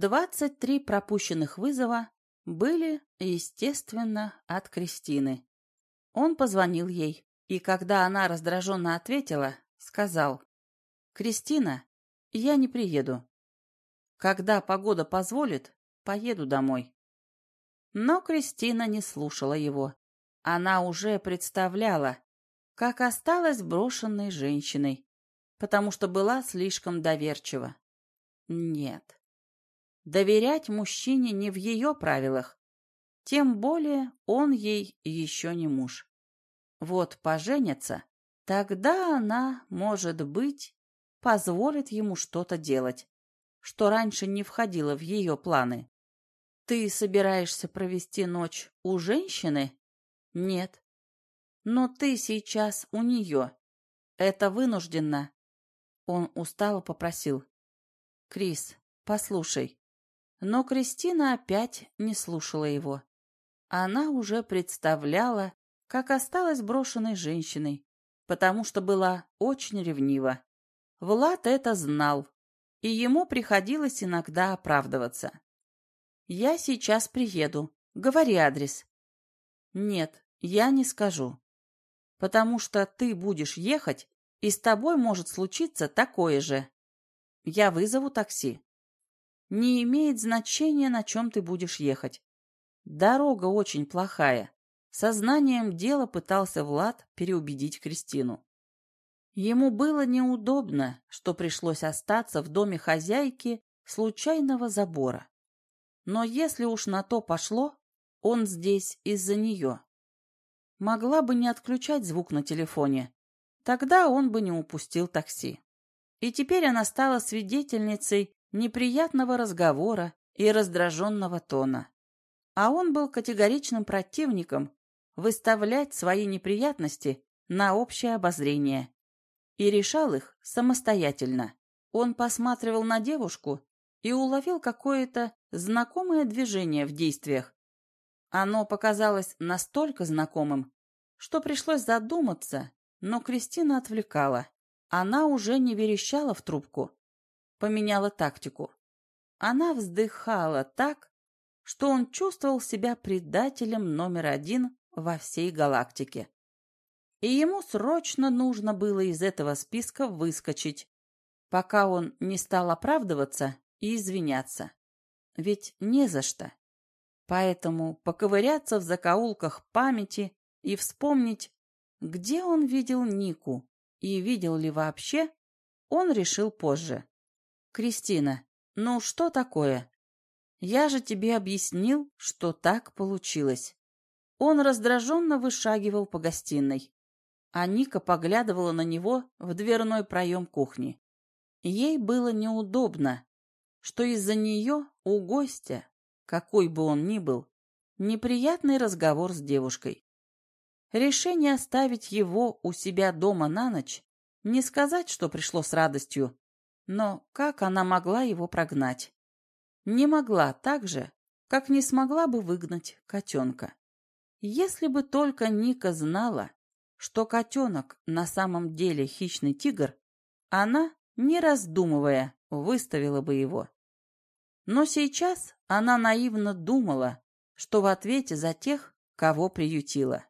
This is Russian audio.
Двадцать три пропущенных вызова были, естественно, от Кристины. Он позвонил ей, и когда она раздраженно ответила, сказал, «Кристина, я не приеду. Когда погода позволит, поеду домой». Но Кристина не слушала его. Она уже представляла, как осталась брошенной женщиной, потому что была слишком доверчива. Нет. Доверять мужчине не в ее правилах, тем более он ей еще не муж. Вот поженятся, тогда она, может быть, позволит ему что-то делать, что раньше не входило в ее планы. Ты собираешься провести ночь у женщины? Нет. Но ты сейчас у нее. Это вынужденно. Он устало попросил. Крис, послушай. Но Кристина опять не слушала его. Она уже представляла, как осталась брошенной женщиной, потому что была очень ревнива. Влад это знал, и ему приходилось иногда оправдываться. «Я сейчас приеду. Говори адрес». «Нет, я не скажу. Потому что ты будешь ехать, и с тобой может случиться такое же. Я вызову такси. Не имеет значения, на чем ты будешь ехать. Дорога очень плохая. Сознанием дела пытался Влад переубедить Кристину. Ему было неудобно, что пришлось остаться в доме хозяйки случайного забора. Но если уж на то пошло, он здесь из-за нее. Могла бы не отключать звук на телефоне, тогда он бы не упустил такси. И теперь она стала свидетельницей неприятного разговора и раздраженного тона. А он был категоричным противником выставлять свои неприятности на общее обозрение и решал их самостоятельно. Он посматривал на девушку и уловил какое-то знакомое движение в действиях. Оно показалось настолько знакомым, что пришлось задуматься, но Кристина отвлекала. Она уже не верещала в трубку, поменяла тактику. Она вздыхала так, что он чувствовал себя предателем номер один во всей галактике. И ему срочно нужно было из этого списка выскочить, пока он не стал оправдываться и извиняться. Ведь не за что. Поэтому поковыряться в закоулках памяти и вспомнить, где он видел Нику и видел ли вообще, он решил позже. «Кристина, ну что такое? Я же тебе объяснил, что так получилось». Он раздраженно вышагивал по гостиной, а Ника поглядывала на него в дверной проем кухни. Ей было неудобно, что из-за нее у гостя, какой бы он ни был, неприятный разговор с девушкой. Решение оставить его у себя дома на ночь, не сказать, что пришло с радостью, но как она могла его прогнать? Не могла так же, как не смогла бы выгнать котенка. Если бы только Ника знала, что котенок на самом деле хищный тигр, она, не раздумывая, выставила бы его. Но сейчас она наивно думала, что в ответе за тех, кого приютила.